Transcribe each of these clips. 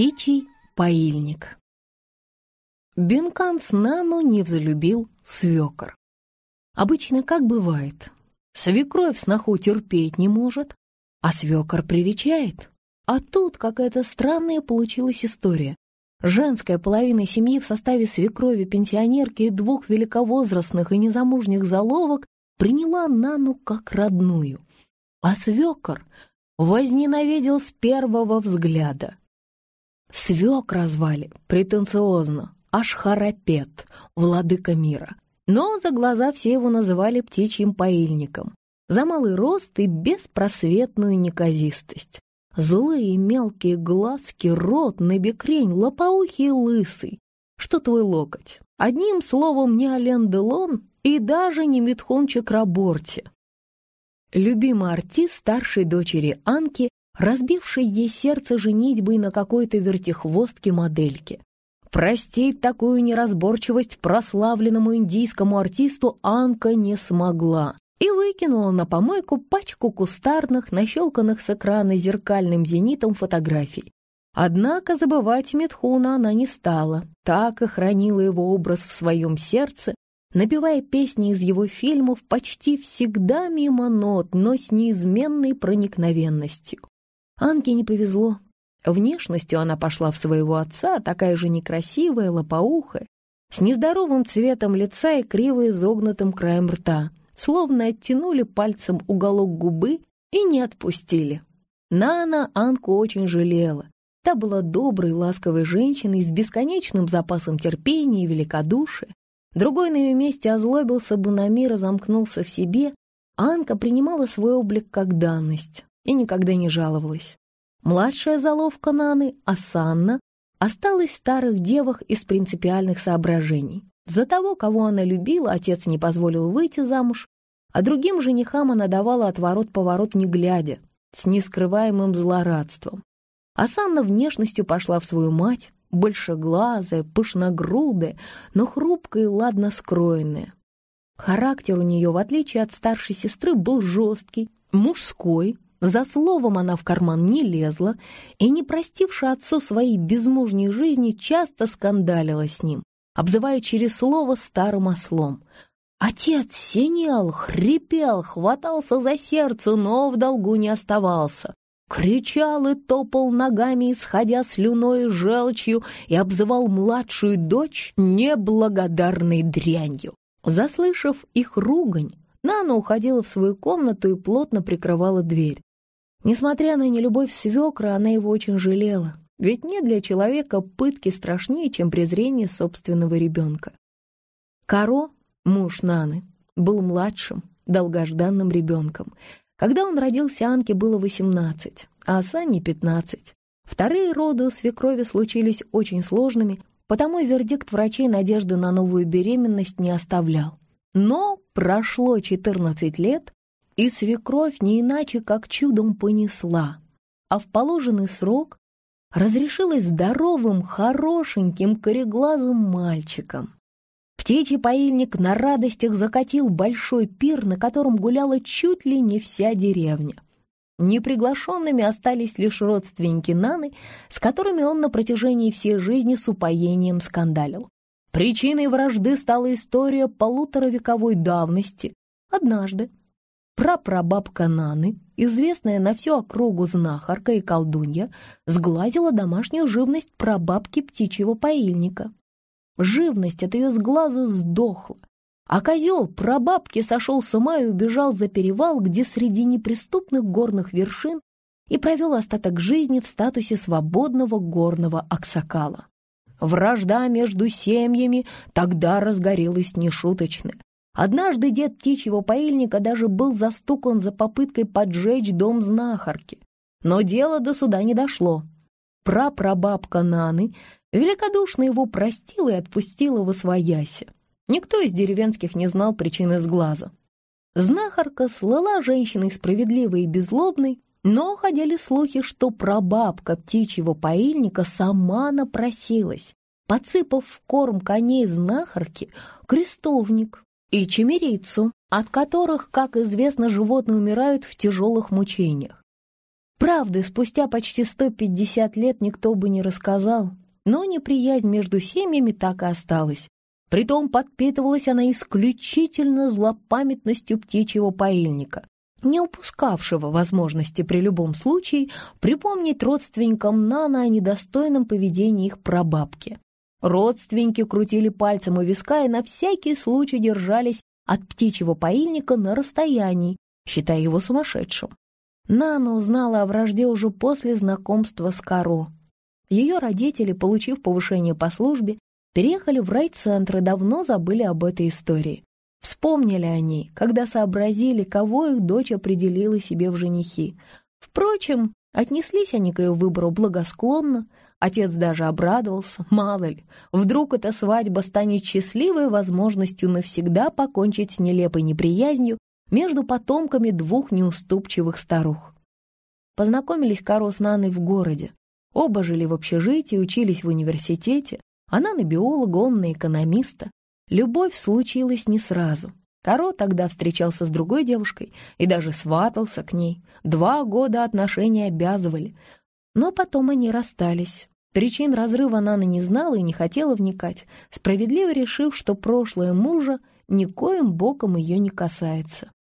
Птичий паильник. Бенкан Снану не взлюбил свекор. Обычно как бывает, свекровь сноху терпеть не может, а свекор привечает. А тут какая-то странная получилась история. Женская половина семьи в составе свекрови, пенсионерки и двух великовозрастных и незамужних заловок приняла Нану как родную. А свекор возненавидел с первого взгляда. Свек развали, претенциозно, аж харапет, владыка мира. Но за глаза все его называли птичьим поильником. За малый рост и беспросветную неказистость. Злые мелкие глазки, рот, набекрень, лопоухий лысый. Что твой локоть? Одним словом, не Ален Делон и даже не Митхун Чакраборти. Любимый артист старшей дочери Анки разбившей ей сердце женитьбы на какой-то вертихвостке модельке. Простить такую неразборчивость прославленному индийскому артисту Анка не смогла и выкинула на помойку пачку кустарных, нащелканных с экрана зеркальным зенитом фотографий. Однако забывать Медхуна она не стала, так и хранила его образ в своем сердце, напевая песни из его фильмов почти всегда мимо нот, но с неизменной проникновенностью. Анке не повезло. Внешностью она пошла в своего отца, такая же некрасивая, лопоухая, с нездоровым цветом лица и криво изогнутым краем рта, словно оттянули пальцем уголок губы и не отпустили. Нана Анку очень жалела. Та была доброй, ласковой женщиной с бесконечным запасом терпения и великодушия. Другой на ее месте озлобился бы на мир и замкнулся в себе. Анка принимала свой облик как данность и никогда не жаловалась. Младшая заловка Наны, Асанна, осталась в старых девах из принципиальных соображений. За того, кого она любила, отец не позволил выйти замуж, а другим женихам она давала отворот-поворот не глядя, с нескрываемым злорадством. Асанна внешностью пошла в свою мать, большеглазая, пышногрудая, но хрупкая и ладно скроенная. Характер у нее, в отличие от старшей сестры, был жесткий, мужской, за словом она в карман не лезла и, не простивши отцу своей безмужней жизни, часто скандалила с ним, обзывая через слово старым ослом. Отец синел, хрипел, хватался за сердце, но в долгу не оставался. Кричал и топал ногами, исходя слюной и желчью, и обзывал младшую дочь неблагодарной дрянью. Заслышав их ругань, Нана уходила в свою комнату и плотно прикрывала дверь. Несмотря на нелюбовь свекра, она его очень жалела. Ведь нет для человека пытки страшнее, чем презрение собственного ребенка. Каро, муж Наны, был младшим, долгожданным ребенком. Когда он родился, Анке было 18, а Санне 15. Вторые роды у свекрови случились очень сложными, потому вердикт врачей надежды на новую беременность не оставлял. Но прошло 14 лет, и свекровь не иначе, как чудом понесла, а в положенный срок разрешилась здоровым, хорошеньким, кореглазым мальчиком. Птичий поильник на радостях закатил большой пир, на котором гуляла чуть ли не вся деревня. Неприглашенными остались лишь родственники Наны, с которыми он на протяжении всей жизни с упоением скандалил. Причиной вражды стала история полуторавековой давности. Однажды прапрабабка Наны, известная на всю округу знахарка и колдунья, сглазила домашнюю живность прабабки птичьего поильника. Живность от ее сглаза сдохла, а козел прабабки сошел с ума и убежал за перевал, где среди неприступных горных вершин и провел остаток жизни в статусе свободного горного аксакала. Вражда между семьями тогда разгорелась нешуточная. Однажды дед птичьего паильника даже был застукан за попыткой поджечь дом знахарки. Но дело до суда не дошло. Прапрабабка Наны великодушно его простила и отпустила во свояси. Никто из деревенских не знал причины сглаза. Знахарка слала женщиной справедливой и безлобной, но ходили слухи, что прабабка птичьего паильника сама напросилась, подсыпав в корм коней знахарки крестовник, и чимерийцу, от которых, как известно, животные умирают в тяжелых мучениях. Правды спустя почти 150 лет никто бы не рассказал, но неприязнь между семьями так и осталась. Притом подпитывалась она исключительно злопамятностью птичьего поильника, не упускавшего возможности при любом случае припомнить родственникам Нана о недостойном поведении их прабабки. Родственники крутили пальцем у виска и на всякий случай держались от птичьего поильника на расстоянии, считая его сумасшедшим. Нана узнала о вражде уже после знакомства с Каро. Ее родители, получив повышение по службе, переехали в райцентр и давно забыли об этой истории. Вспомнили они, когда сообразили, кого их дочь определила себе в женихи. Впрочем, отнеслись они к ее выбору благосклонно, Отец даже обрадовался, мало ли. Вдруг эта свадьба станет счастливой возможностью навсегда покончить с нелепой неприязнью между потомками двух неуступчивых старух. Познакомились Каро с Наной в городе. Оба жили в общежитии, учились в университете. Она на биолога, он на экономиста. Любовь случилась не сразу. Каро тогда встречался с другой девушкой и даже сватался к ней. Два года отношения обязывали. Но потом они расстались. Причин разрыва Нана не знала и не хотела вникать, справедливо решив, что прошлое мужа никоим боком ее не касается.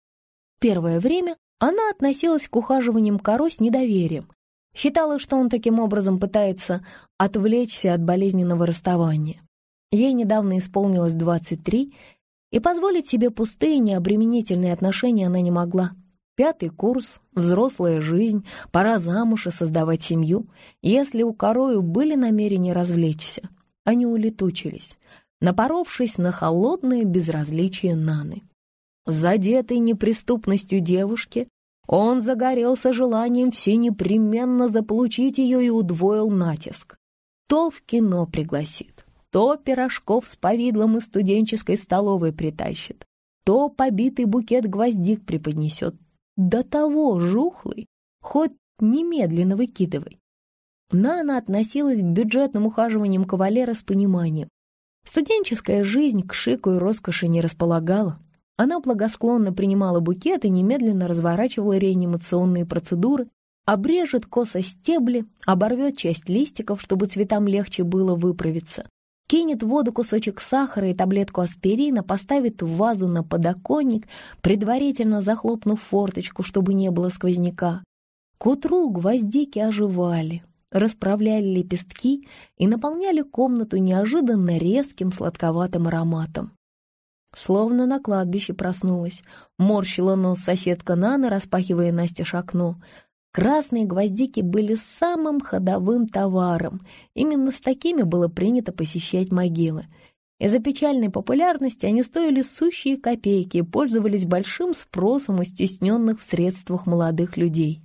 Первое время она относилась к ухаживаниям коро с недоверием, считала, что он таким образом пытается отвлечься от болезненного расставания. Ей недавно исполнилось 23, и позволить себе пустые необременительные отношения она не могла. Пятый курс, взрослая жизнь, пора замуж и создавать семью. Если у Корою были намерения развлечься, они улетучились, напоровшись на холодное безразличие Наны. Задетый неприступностью девушки, он загорелся желанием все непременно заполучить ее и удвоил натиск. То в кино пригласит, то пирожков с повидлом из студенческой столовой притащит, то побитый букет гвоздик преподнесет, до того жухлый, хоть немедленно выкидывай. Нана относилась к бюджетным ухаживаниям кавалера с пониманием. Студенческая жизнь к шику и роскоши не располагала. Она благосклонно принимала букет и немедленно разворачивала реанимационные процедуры, обрежет косо стебли, оборвет часть листиков, чтобы цветам легче было выправиться кинет в воду кусочек сахара и таблетку аспирина, поставит вазу на подоконник, предварительно захлопнув форточку, чтобы не было сквозняка. К утру гвоздики оживали, расправляли лепестки и наполняли комнату неожиданно резким сладковатым ароматом. Словно на кладбище проснулась, морщила нос соседка Нана, распахивая Настеж окно. Красные гвоздики были самым ходовым товаром. Именно с такими было принято посещать могилы. Из-за печальной популярности они стоили сущие копейки и пользовались большим спросом у стесненных в средствах молодых людей.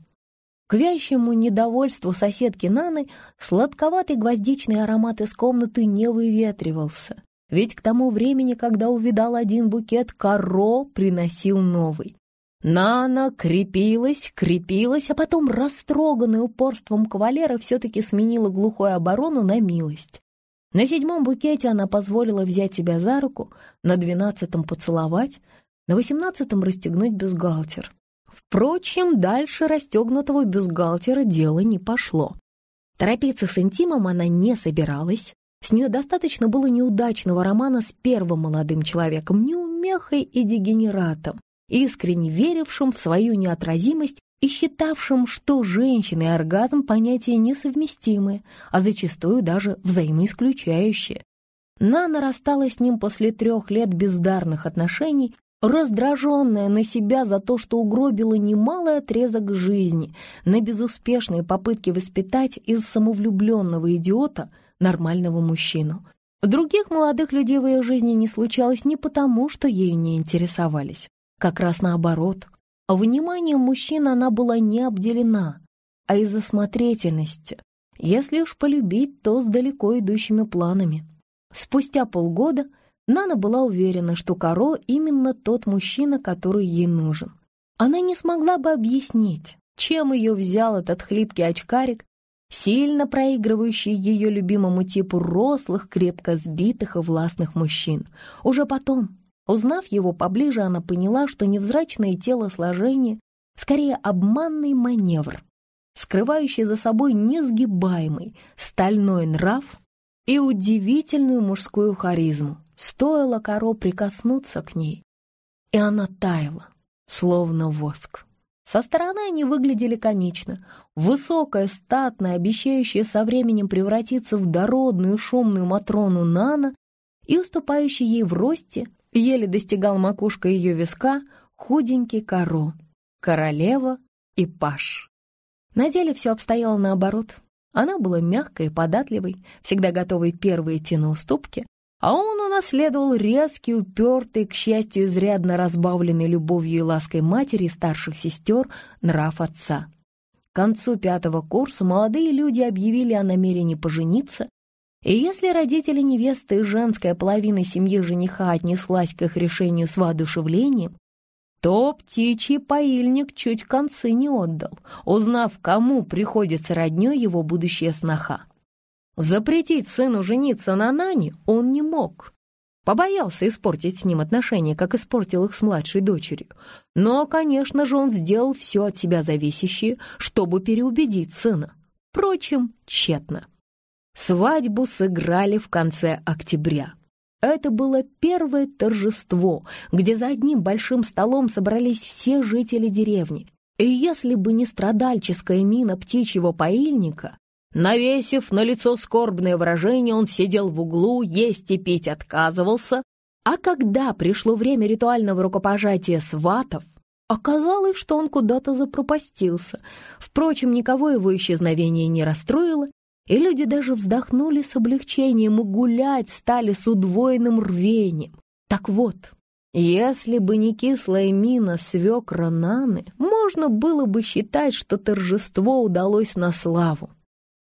К вящему недовольству соседки Наны сладковатый гвоздичный аромат из комнаты не выветривался. Ведь к тому времени, когда увидал один букет, коро приносил новый. Нана крепилась, крепилась, а потом, растроганная упорством кавалера, все-таки сменила глухую оборону на милость. На седьмом букете она позволила взять себя за руку, на двенадцатом поцеловать, на восемнадцатом расстегнуть бюстгальтер. Впрочем, дальше расстегнутого бюстгальтера дело не пошло. Торопиться с интимом она не собиралась. С нее достаточно было неудачного романа с первым молодым человеком, неумехой и дегенератом искренне верившим в свою неотразимость и считавшим, что женщины и оргазм понятия несовместимые, а зачастую даже взаимоисключающие. Нана рассталась с ним после трех лет бездарных отношений, раздраженная на себя за то, что угробила немалый отрезок жизни, на безуспешные попытки воспитать из самовлюбленного идиота нормального мужчину. Других молодых людей в ее жизни не случалось не потому, что ею не интересовались. Как раз наоборот. А внимание мужчин она была не обделена, а из-за смотрительности. Если уж полюбить, то с далеко идущими планами. Спустя полгода Нана была уверена, что Каро именно тот мужчина, который ей нужен. Она не смогла бы объяснить, чем ее взял этот хлипкий очкарик, сильно проигрывающий ее любимому типу рослых, крепко сбитых и властных мужчин. Уже потом, Узнав его поближе, она поняла, что невзрачное телосложение — скорее обманный маневр, скрывающий за собой несгибаемый стальной нрав и удивительную мужскую харизму. Стоило коро прикоснуться к ней, и она таяла, словно воск. Со стороны они выглядели комично. Высокая, статная, обещающая со временем превратиться в дородную шумную Матрону Нана и уступающая ей в росте еле достигал макушка ее виска худенький коро, королева и паш. На деле все обстояло наоборот. Она была мягкой и податливой, всегда готовой первой идти на уступки, а он унаследовал резкий, упертый, к счастью, изрядно разбавленный любовью и лаской матери и старших сестер нрав отца. К концу пятого курса молодые люди объявили о намерении пожениться, и если родители невесты и женская половина семьи жениха отнеслась к их решению с воодушевлением, то птичий поильник чуть концы не отдал, узнав, кому приходится роднёй его будущая сноха. Запретить сыну жениться на Нане он не мог. Побоялся испортить с ним отношения, как испортил их с младшей дочерью. Но, конечно же, он сделал все от себя зависящее, чтобы переубедить сына. Впрочем, тщетно. Свадьбу сыграли в конце октября. Это было первое торжество, где за одним большим столом собрались все жители деревни. И если бы не страдальческая мина птичьего поильника, навесив на лицо скорбное выражение, он сидел в углу, есть и пить отказывался, а когда пришло время ритуального рукопожатия сватов, оказалось, что он куда-то запропастился. Впрочем, никого его исчезновение не расстроило, и люди даже вздохнули с облегчением и гулять стали с удвоенным рвением. Так вот, если бы не кислая мина свекра Наны, можно было бы считать, что торжество удалось на славу.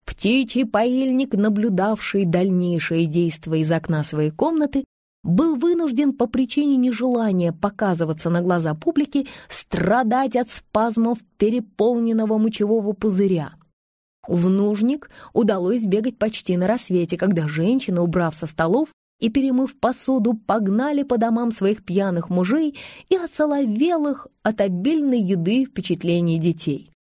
Птичий поильник, наблюдавший дальнейшие действия из окна своей комнаты, был вынужден по причине нежелания показываться на глаза публики страдать от спазмов переполненного мочевого пузыря — в нужник удалось сбегать почти на рассвете, когда женщины, убрав со столов и перемыв посуду, погнали по домам своих пьяных мужей и осоловелых от обильной еды впечатлений детей.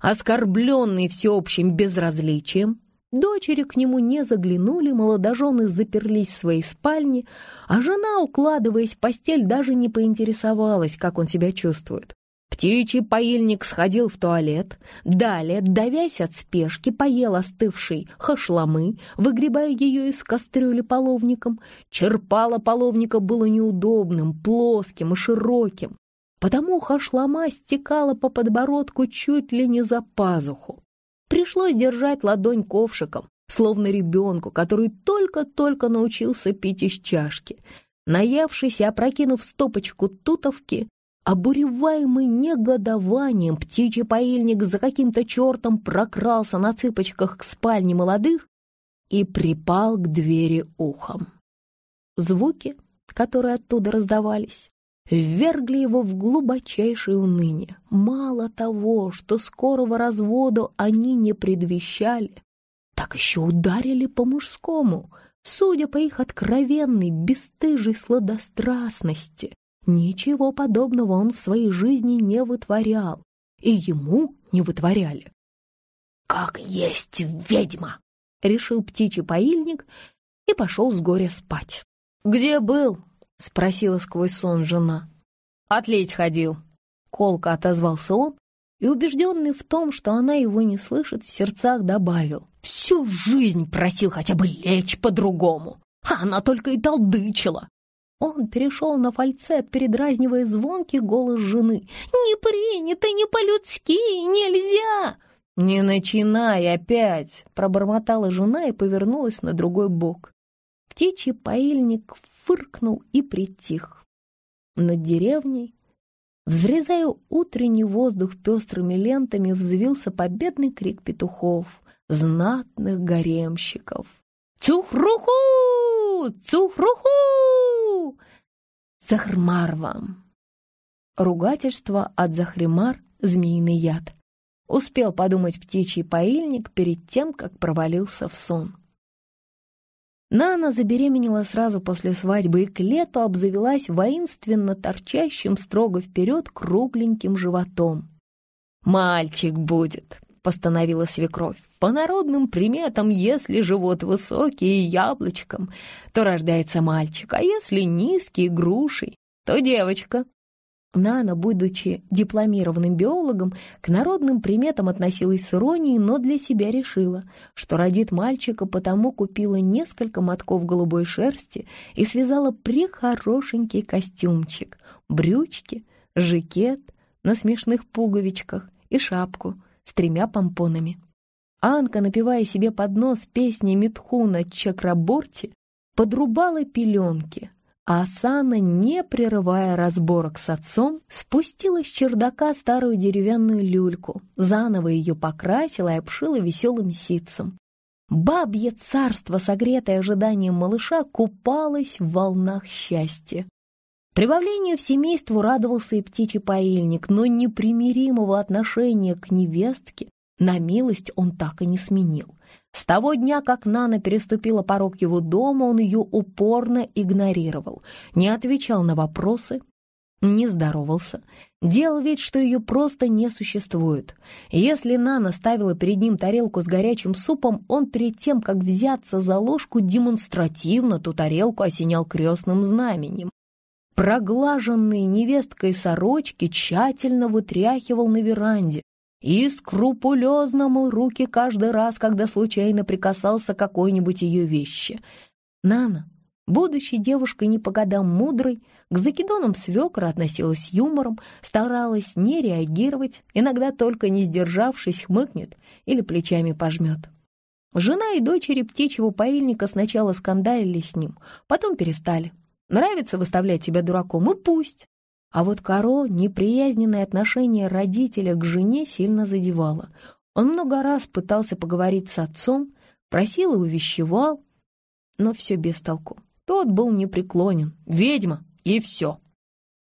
Оскорбленные всеобщим безразличием, Дочери к нему не заглянули, молодожены заперлись в своей спальне, а жена, укладываясь в постель, даже не поинтересовалась, как он себя чувствует. Птичий поильник сходил в туалет. Далее, давясь от спешки, поел остывший хашламы, выгребая ее из кастрюли половником. Черпало половника было неудобным, плоским и широким, потому хашлама стекала по подбородку чуть ли не за пазуху. Пришлось держать ладонь ковшиком, словно ребенку, который только-только научился пить из чашки. Наевшись, и опрокинув стопочку тутовки, Обуреваемый негодованием, птичий поильник за каким-то чертом прокрался на цыпочках к спальне молодых и припал к двери ухом. Звуки, которые оттуда раздавались, ввергли его в глубочайшее уныние. Мало того, что скорого развода они не предвещали, так еще ударили по-мужскому, судя по их откровенной, бесстыжей сладострастности. Ничего подобного он в своей жизни не вытворял, и ему не вытворяли. «Как есть ведьма!» — решил птичий поильник и пошел с горя спать. «Где был?» — спросила сквозь сон жена. «Отлить ходил», — колко отозвался он и, убежденный в том, что она его не слышит, в сердцах добавил. «Всю жизнь просил хотя бы лечь по-другому, а она только и толдычила». Он перешел на фальцет, передразнивая звонкий голос жены. «Не принято, не по-людски, нельзя!» «Не начинай опять!» — пробормотала жена и повернулась на другой бок. Птичий паильник фыркнул и притих. Над деревней, взрезая утренний воздух пестрыми лентами, взвился победный крик петухов, знатных гаремщиков. «Цухруху! Цухруху!» захрмар вам!» Ругательство от захримар «Змеиный яд». Успел подумать птичий поильник перед тем, как провалился в сон. Нана забеременела сразу после свадьбы и к лету обзавелась воинственно торчащим строго вперед кругленьким животом. «Мальчик будет!» — постановила свекровь. «По народным приметам, если живот высокий и яблочком, то рождается мальчик, а если низкий грушей, то девочка». Нана, будучи дипломированным биологом, к народным приметам относилась с иронией, но для себя решила, что родит мальчика, потому купила несколько мотков голубой шерсти и связала прихорошенький костюмчик, брючки, жакет на смешных пуговичках и шапку — с тремя помпонами. Анка, напевая себе под нос песни Митхуна Чакраборти, подрубала пеленки, а Асана, не прерывая разборок с отцом, спустила с чердака старую деревянную люльку, заново ее покрасила и обшила веселым ситцем. Бабье царство, согретое ожиданием малыша, купалось в волнах счастья. Прибавлению в семейству радовался и птичий паильник, но непримиримого отношения к невестке на милость он так и не сменил. С того дня, как Нана переступила порог его дома, он ее упорно игнорировал, не отвечал на вопросы, не здоровался, делал вид, что ее просто не существует. Если Нана ставила перед ним тарелку с горячим супом, он перед тем, как взяться за ложку, демонстративно ту тарелку осенял крестным знаменем проглаженный невесткой сорочки тщательно вытряхивал на веранде и скрупулезно мыл руки каждый раз, когда случайно прикасался к какой-нибудь ее вещи. Нана, будучи девушкой не по годам мудрой, к закидонам свекра относилась юмором, старалась не реагировать, иногда только не сдержавшись хмыкнет или плечами пожмет. Жена и дочери птичьего паильника сначала скандалили с ним, потом перестали. Нравится выставлять себя дураком, и пусть. А вот Каро неприязненное отношение родителя к жене сильно задевало. Он много раз пытался поговорить с отцом, просил и увещевал, но все без толку. Тот был непреклонен. «Ведьма! И все!»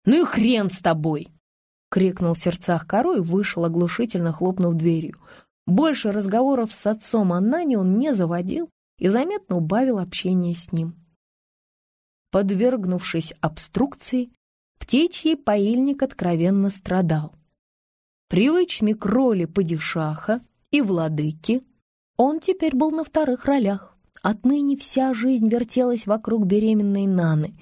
«Ну и хрен с тобой!» — крикнул в сердцах Каро и вышел, оглушительно хлопнув дверью. Больше разговоров с отцом о Нане он не заводил и заметно убавил общение с ним подвергнувшись обструкции, птичий поильник откровенно страдал. Привычный к роли падишаха и владыки, он теперь был на вторых ролях. Отныне вся жизнь вертелась вокруг беременной Наны.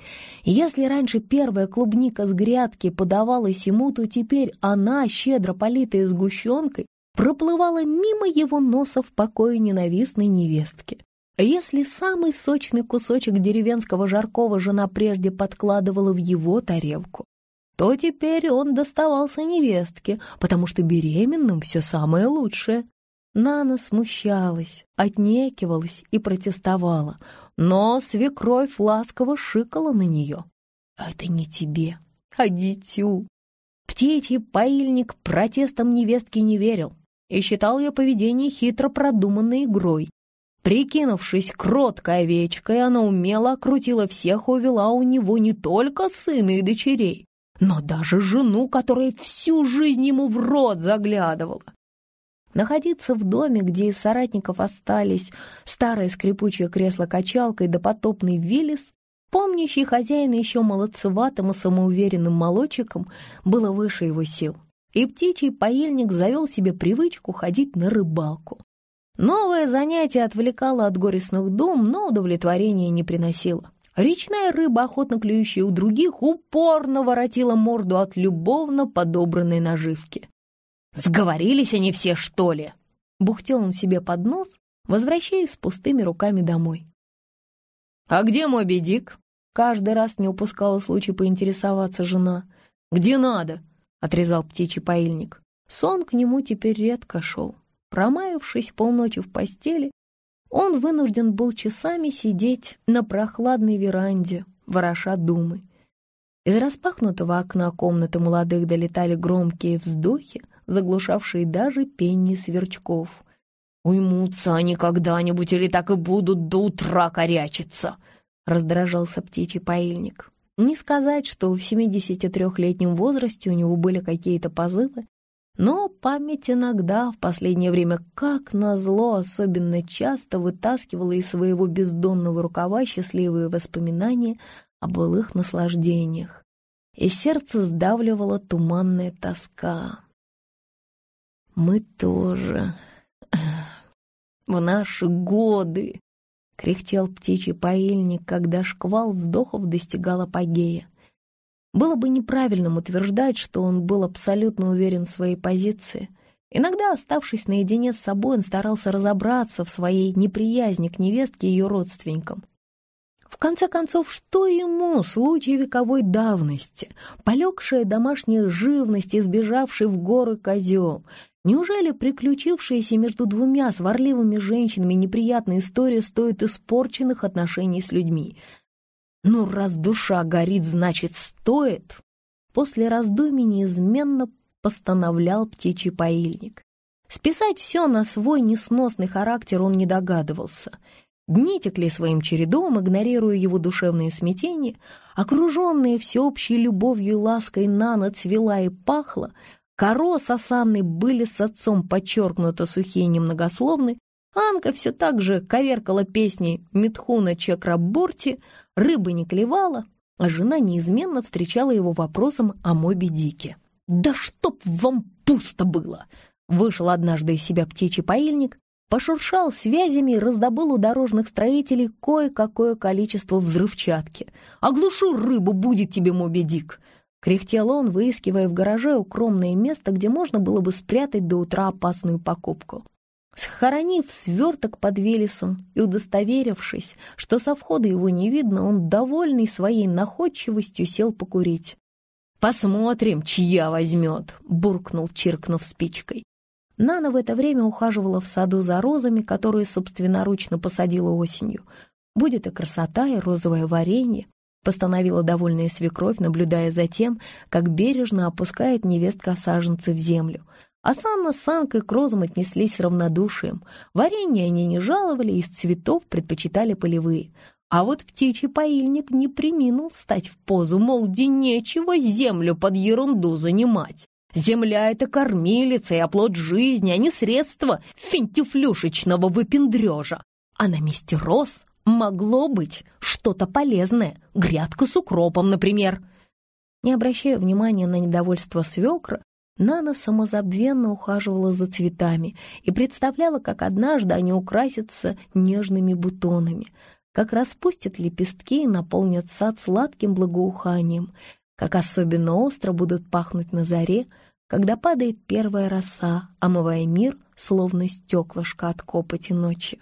Если раньше первая клубника с грядки подавалась ему, то теперь она, щедро политая сгущенкой, проплывала мимо его носа в покое ненавистной невестки. А если самый сочный кусочек деревенского жаркого жена прежде подкладывала в его тарелку, то теперь он доставался невестке, потому что беременным все самое лучшее. Нана смущалась, отнекивалась и протестовала, но свекровь ласково шикала на нее. «Это не тебе, а дитю». Птичий поильник протестам невестки не верил и считал ее поведение хитро продуманной игрой, Прикинувшись кроткой овечкой, она умело крутила всех и увела у него не только сына и дочерей, но даже жену, которая всю жизнь ему в рот заглядывала. Находиться в доме, где из соратников остались старое скрипучее кресло-качалка и допотопный Виллис, помнящий хозяина еще молодцеватым и самоуверенным молодчиком, было выше его сил. И птичий поельник завел себе привычку ходить на рыбалку. Новое занятие отвлекало от горестных дум, но удовлетворения не приносило. Речная рыба, охотно клюющая у других, упорно воротила морду от любовно подобранной наживки. «Сговорились они все, что ли?» Бухтел он себе под нос, возвращаясь с пустыми руками домой. «А где мой бедик? Каждый раз не упускала случай поинтересоваться жена. «Где надо?» — отрезал птичий поильник. Сон к нему теперь редко шел. Промаявшись полночи в постели, он вынужден был часами сидеть на прохладной веранде, вороша думы. Из распахнутого окна комнаты молодых долетали громкие вздохи, заглушавшие даже пение сверчков. «Уймутся они когда-нибудь или так и будут до утра корячиться!» — раздражался птичий паильник. Не сказать, что в 73-летнем возрасте у него были какие-то позывы, но память иногда в последнее время, как назло, особенно часто вытаскивала из своего бездонного рукава счастливые воспоминания о былых наслаждениях, и сердце сдавливала туманная тоска. «Мы тоже... в наши годы!» — кряхтел птичий паильник, когда шквал вздохов достигал апогея. Было бы неправильным утверждать, что он был абсолютно уверен в своей позиции. Иногда, оставшись наедине с собой, он старался разобраться в своей неприязни к невестке и ее родственникам. В конце концов, что ему случай вековой давности, полегшая домашняя живность, избежавший в горы козел? Неужели приключившаяся между двумя сварливыми женщинами неприятная история стоит испорченных отношений с людьми? Но раз душа горит, значит, стоит. После раздумий неизменно постановлял птичий поильник. Списать все на свой несносный характер он не догадывался. Дни текли своим чередом, игнорируя его душевные смятения. Окруженная всеобщей любовью и лаской Нана цвела и пахла. Коро с Асанной были с отцом подчеркнуто сухие и немногословны, Анка все так же коверкала песни Митхуна Чакраборти, рыбы не клевала, а жена неизменно встречала его вопросом о Моби Дике. «Да чтоб вам пусто было!» Вышел однажды из себя птичий паильник, пошуршал связями и раздобыл у дорожных строителей кое-какое количество взрывчатки. «Оглушу рыбу, будет тебе, Моби Дик!» Кряхтел он, выискивая в гараже укромное место, где можно было бы спрятать до утра опасную покупку. Схоронив сверток под Велесом и удостоверившись, что со входа его не видно, он, довольный своей находчивостью, сел покурить. «Посмотрим, чья возьмет!» — буркнул, чиркнув спичкой. Нана в это время ухаживала в саду за розами, которые собственноручно посадила осенью. «Будет и красота, и розовое варенье», — постановила довольная свекровь, наблюдая за тем, как бережно опускает невестка саженцы в землю — а осанно-санка к розам отнеслись равнодушием. Варенье они не жаловали, из цветов предпочитали полевые. А вот птичий поильник не приминул встать в позу, мол, где нечего землю под ерунду занимать. Земля — это кормилица и оплот жизни, а не средство финтифлюшечного выпендрежа. А на месте роз могло быть что-то полезное, грядка с укропом, например. Не обращая внимания на недовольство свекра, Нана самозабвенно ухаживала за цветами и представляла, как однажды они украсятся нежными бутонами, как распустят лепестки и наполнят сад сладким благоуханием, как особенно остро будут пахнуть на заре, когда падает первая роса, омывая мир, словно стеклышко от копоти ночи.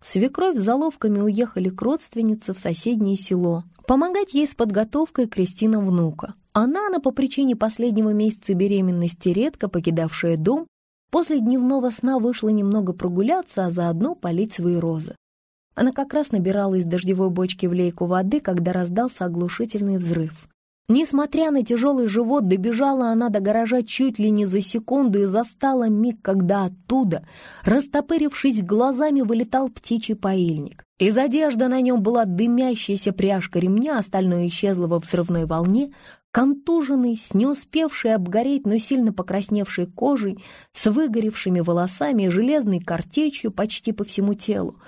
Свекровь с заловками уехали к родственнице в соседнее село. Помогать ей с подготовкой Кристина внука. Она, на по причине последнего месяца беременности, редко покидавшая дом, после дневного сна вышла немного прогуляться, а заодно полить свои розы. Она как раз набирала из дождевой бочки в лейку воды, когда раздался оглушительный взрыв. Несмотря на тяжелый живот, добежала она до гаража чуть ли не за секунду и застала миг, когда оттуда, растопырившись глазами, вылетал птичий паильник. Из одежды на нем была дымящаяся пряжка ремня, остальное исчезло во взрывной волне. Контуженный, с не успевшей обгореть, но сильно покрасневшей кожей, с выгоревшими волосами и железной картечью почти по всему телу.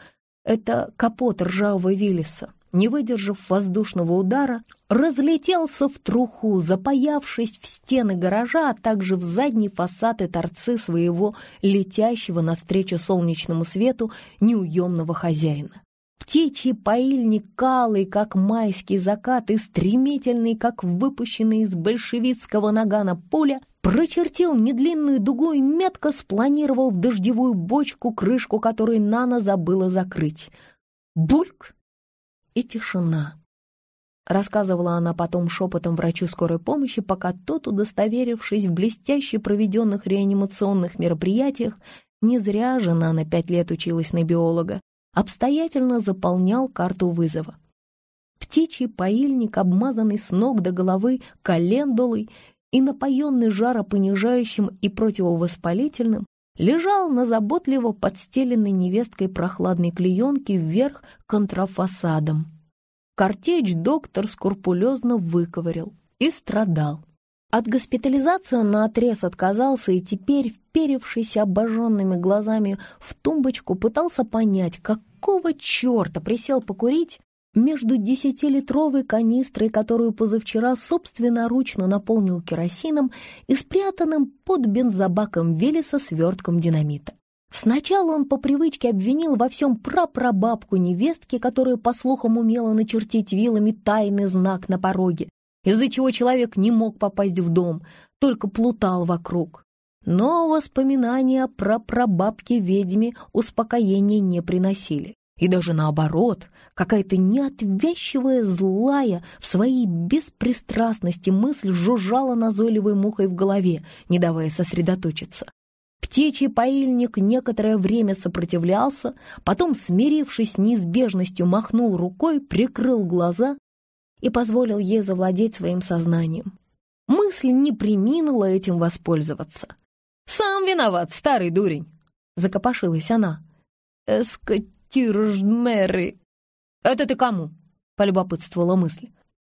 Это капот ржавого Виллиса. Не выдержав воздушного удара, разлетелся в труху, запаявшись в стены гаража, а также в задний фасад и торцы своего летящего навстречу солнечному свету неуемного хозяина. Птичий поильник калый, как майский закат, и стремительный, как выпущенный из большевистского нагана пуля, прочертил недлинную дугу и метко спланировал в дождевую бочку, крышку которой Нана забыла закрыть. Бульк! и тишина. Рассказывала она потом шепотом врачу скорой помощи, пока тот, удостоверившись в блестяще проведенных реанимационных мероприятиях, не зря жена на пять лет училась на биолога, обстоятельно заполнял карту вызова. Птичий поильник, обмазанный с ног до головы календулой и напоенный жаропонижающим и противовоспалительным, лежал на заботливо подстеленной невесткой прохладной клеенке вверх контрафасадом. Картечь доктор скрупулезно выковырял и страдал. От госпитализации он наотрез отказался и теперь, вперевшись обожженными глазами в тумбочку, пытался понять, какого черта присел покурить между десятилитровой канистрой, которую позавчера собственноручно наполнил керосином, и спрятанным под бензобаком Велеса свертком динамита. Сначала он по привычке обвинил во всем прапрабабку невестки, которая, по слухам, умела начертить вилами тайный знак на пороге, из-за чего человек не мог попасть в дом, только плутал вокруг. Но воспоминания про прабабки ведьми успокоения не приносили. И даже наоборот, какая-то неотвязчивая злая в своей беспристрастности мысль жужжала назойливой мухой в голове, не давая сосредоточиться. Птичий паильник некоторое время сопротивлялся, потом, смирившись с неизбежностью, махнул рукой, прикрыл глаза и позволил ей завладеть своим сознанием. Мысль не приминула этим воспользоваться. «Сам виноват, старый дурень!» — закопошилась она. «Эскать тираж мэры. «Это ты кому?» — полюбопытствовала мысль.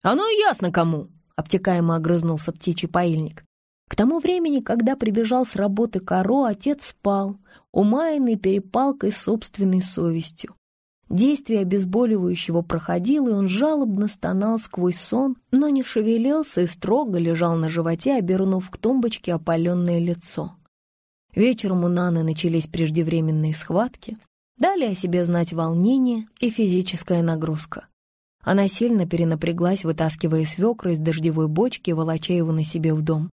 «Оно ясно кому!» — обтекаемо огрызнулся птичий паильник. К тому времени, когда прибежал с работы Каро, отец спал, умаянный перепалкой собственной совестью. Действие обезболивающего проходило, и он жалобно стонал сквозь сон, но не шевелился и строго лежал на животе, обернув к тумбочке опаленное лицо. Вечером у Наны начались преждевременные схватки. Дали о себе знать волнение и физическая нагрузка. Она сильно перенапряглась, вытаскивая свекру из дождевой бочки и волоча его на себе в дом.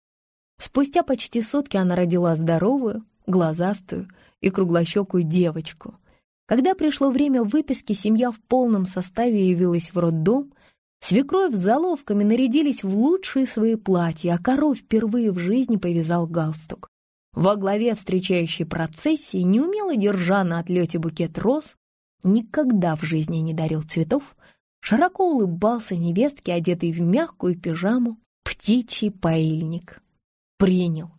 Спустя почти сутки она родила здоровую, глазастую и круглощекую девочку. Когда пришло время выписки, семья в полном составе явилась в роддом. Свекровь с заловками нарядились в лучшие свои платья, а коров впервые в жизни повязал галстук. Во главе встречающей процессии неумело держа на отлете букет роз, никогда в жизни не дарил цветов, широко улыбался невестке, одетой в мягкую пижаму, птичий паильник. Принял.